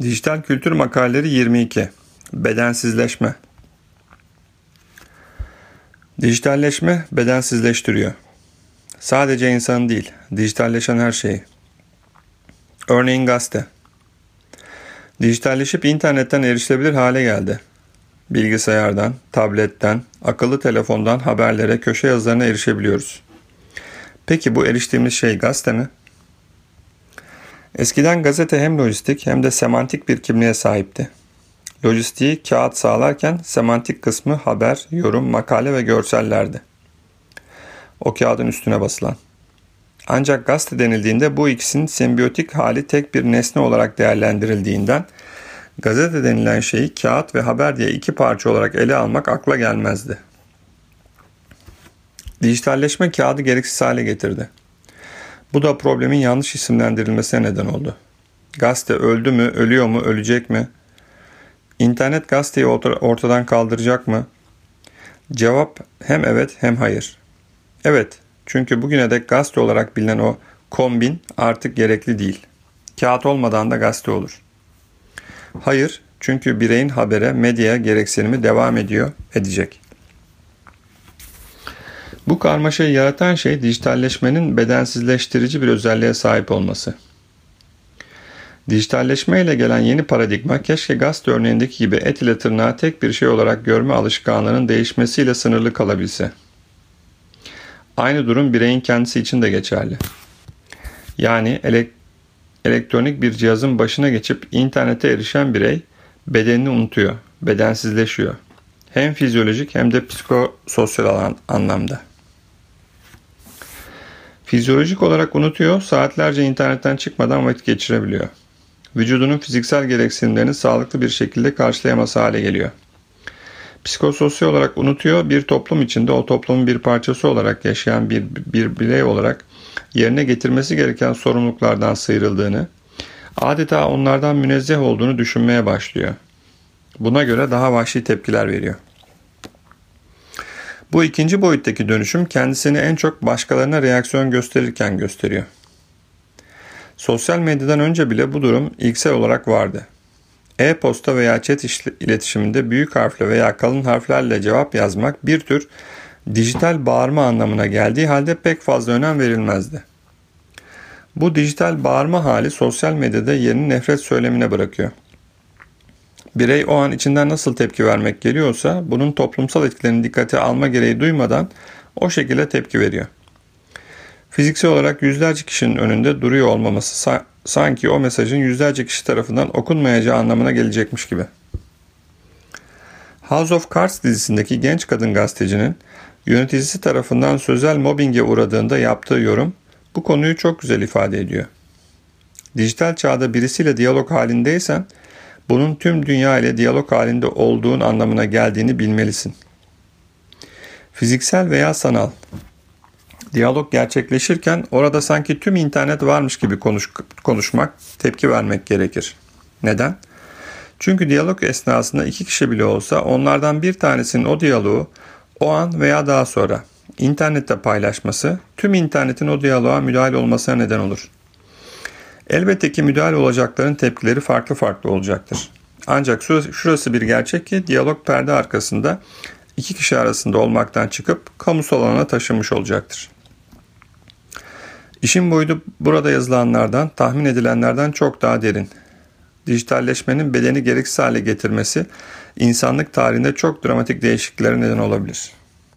Dijital Kültür Makaleleri 22 Bedensizleşme Dijitalleşme bedensizleştiriyor. Sadece insanı değil, dijitalleşen her şeyi. Örneğin gazete. Dijitalleşip internetten erişilebilir hale geldi. Bilgisayardan, tabletten, akıllı telefondan haberlere, köşe yazılarına erişebiliyoruz. Peki bu eriştiğimiz şey gazete mi? Eskiden gazete hem lojistik hem de semantik bir kimliğe sahipti. Lojistiği kağıt sağlarken semantik kısmı haber, yorum, makale ve görsellerdi. O kağıdın üstüne basılan. Ancak gazete denildiğinde bu ikisinin sembiyotik hali tek bir nesne olarak değerlendirildiğinden gazete denilen şeyi kağıt ve haber diye iki parça olarak ele almak akla gelmezdi. Dijitalleşme kağıdı gereksiz hale getirdi. Bu da problemin yanlış isimlendirilmesine neden oldu. Gazete öldü mü, ölüyor mu, ölecek mi? İnternet gazeteyi ortadan kaldıracak mı? Cevap hem evet hem hayır. Evet, çünkü bugüne dek gazete olarak bilinen o kombin artık gerekli değil. Kağıt olmadan da gazete olur. Hayır, çünkü bireyin habere, medyaya gereksinimi devam ediyor, edecek. Bu karmaşayı yaratan şey dijitalleşmenin bedensizleştirici bir özelliğe sahip olması. Dijitalleşme ile gelen yeni paradigma keşke gazete örneğindeki gibi et ile tırnağı tek bir şey olarak görme alışkanlığının değişmesiyle sınırlı kalabilse. Aynı durum bireyin kendisi için de geçerli. Yani elek elektronik bir cihazın başına geçip internete erişen birey bedenini unutuyor, bedensizleşiyor. Hem fizyolojik hem de psikososyal anlamda. Fizyolojik olarak unutuyor, saatlerce internetten çıkmadan vakit geçirebiliyor. Vücudunun fiziksel gereksinimlerini sağlıklı bir şekilde karşılayamaz hale geliyor. Psikososyal olarak unutuyor, bir toplum içinde o toplumun bir parçası olarak yaşayan bir, bir birey olarak yerine getirmesi gereken sorumluluklardan sıyrıldığını, adeta onlardan münezzeh olduğunu düşünmeye başlıyor. Buna göre daha vahşi tepkiler veriyor. Bu ikinci boyuttaki dönüşüm kendisini en çok başkalarına reaksiyon gösterirken gösteriyor. Sosyal medyadan önce bile bu durum ilksel olarak vardı. E-posta veya chat iletişiminde büyük harfle veya kalın harflerle cevap yazmak bir tür dijital bağırma anlamına geldiği halde pek fazla önem verilmezdi. Bu dijital bağırma hali sosyal medyada yerini nefret söylemine bırakıyor. Birey o an içinden nasıl tepki vermek geliyorsa bunun toplumsal etkilerini dikkate alma gereği duymadan o şekilde tepki veriyor. Fiziksel olarak yüzlerce kişinin önünde duruyor olmaması sa- sanki o mesajın yüzlerce kişi tarafından okunmayacağı anlamına gelecekmiş gibi. House of Cards dizisindeki genç kadın gazetecinin yöneticisi tarafından sözel mobbinge uğradığında yaptığı yorum bu konuyu çok güzel ifade ediyor. Dijital çağda birisiyle diyalog halindeysen bunun tüm dünya ile diyalog halinde olduğun anlamına geldiğini bilmelisin. Fiziksel veya sanal. Diyalog gerçekleşirken orada sanki tüm internet varmış gibi konuş, konuşmak, tepki vermek gerekir. Neden? Çünkü diyalog esnasında iki kişi bile olsa onlardan bir tanesinin o diyaloğu o an veya daha sonra internette paylaşması tüm internetin o diyaloğa müdahale olmasına neden olur. Elbette ki müdahale olacakların tepkileri farklı farklı olacaktır. Ancak şurası bir gerçek ki diyalog perde arkasında iki kişi arasında olmaktan çıkıp kamusal alana taşınmış olacaktır. İşin boyutu burada yazılanlardan, tahmin edilenlerden çok daha derin. Dijitalleşmenin bedeni gereksiz hale getirmesi insanlık tarihinde çok dramatik değişikliklere neden olabilir.''